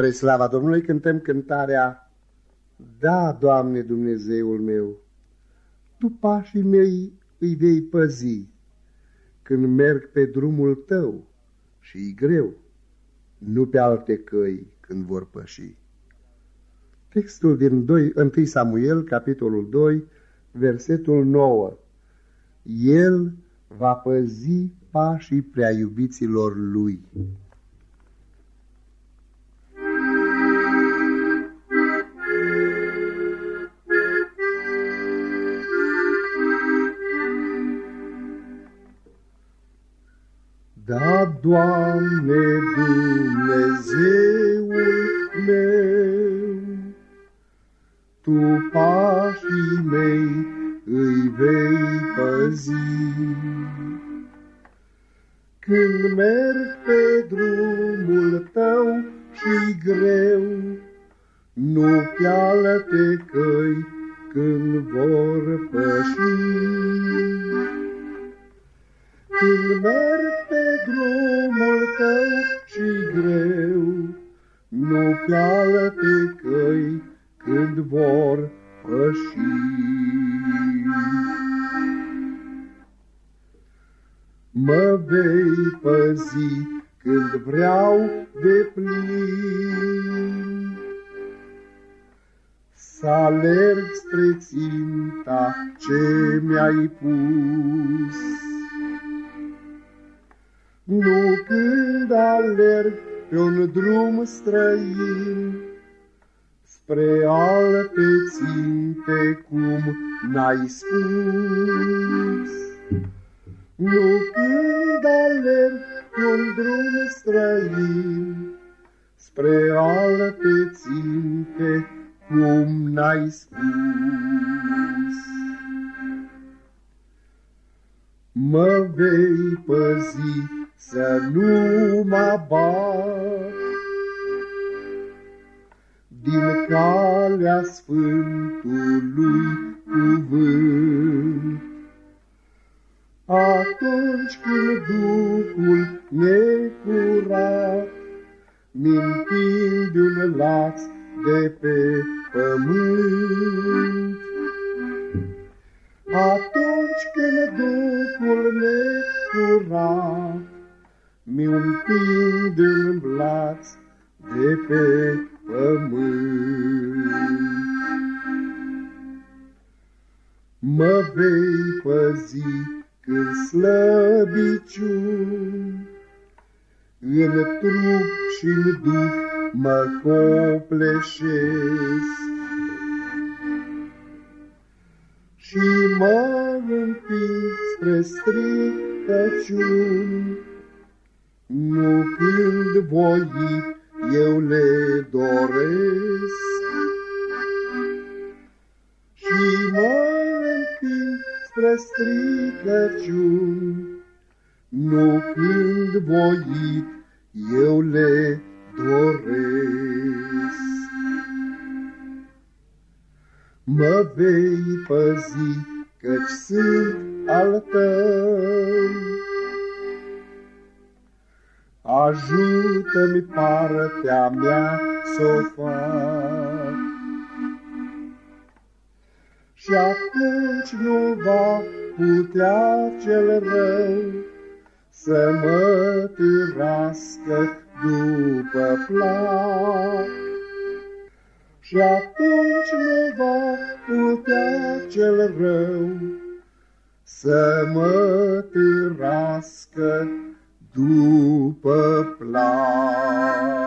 Spre slava Domnului cântăm cântarea Da, Doamne Dumnezeul meu, Tu pașii mei îi vei păzi când merg pe drumul Tău și greu, nu pe alte căi când vor păși. Textul din 2, 1 Samuel, capitolul 2, versetul 9. El va păzi pașii prea iubiților lui. Da, Doamne, Dumnezeul meu, Tu pașii mei îi vei păzi. Când merg pe drumul Tău și greu, Nu pe alte căi când vor păși. Când merg pe drumul tău și greu, Nu pe alte căi când vor păși. Mă vei păzi când vreau de plin, Să alerg spre ținta ce mi-ai pus. Nu când alerg pe un drum străin, Spre alte ținte cum n-ai spus. Nu când alerg pe un drum străin, Spre alte ținte cum n-ai spus. Mă vei păzi să nu mă bat din calea Sfântului cuvânt. Atunci când Duhul necurat, mintind un laț de pe pământ, mi împing în blaț de pe pământ. Mă vei păzi când slăbiciuni, în trup și în duh mă copleșesc. Și mă împing spre stricăciuni, nu când voit eu le doresc. Și mă împing spre stricăciuni, nu când voit eu le doresc. Mă vei păzi, căci sunt al tău, Ajută-mi partea mea să o fac. Și atunci nu va putea cel rău Să mă târască după plac. Și atunci nu va putea cel rău Să mă târască după plan.